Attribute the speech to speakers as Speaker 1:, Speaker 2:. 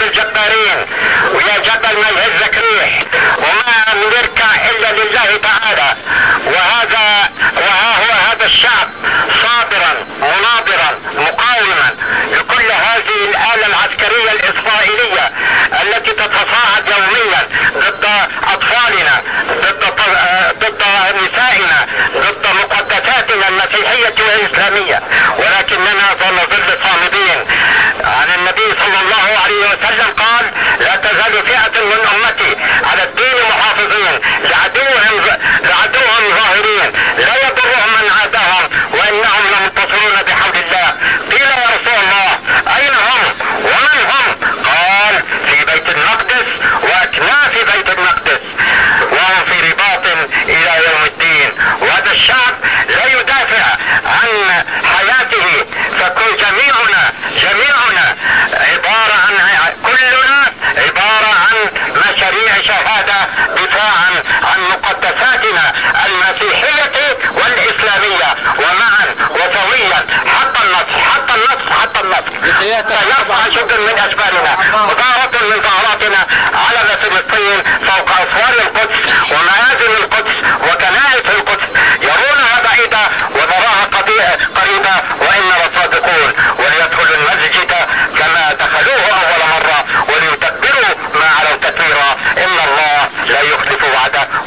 Speaker 1: شعب الجبارين ويا جبل ما يهزك ريح وما نركع إلا لله تعالى. وهذا وها هو هذا الشعب صابرا مناظرا مقاوما لكل هذه الآلة العسكرية الإسرائيلية التي تتصاعد يوميا ضد أطفالنا ضد ضد نسائنا ضد مقدساتنا المسيحية والإسلامية ولكننا سنظل حياته. فكل جميعنا جميعنا عبارة عن كلنا عبارة عن مشاريع شهادة دفاعا عن مقدساتنا المسيحية والإسلامية. ومعا وسويا. حتى النصر حتى النصر حتى النصر. سيرفع جدا من أشبالنا وطارة من ظهراتنا يخلف وعده.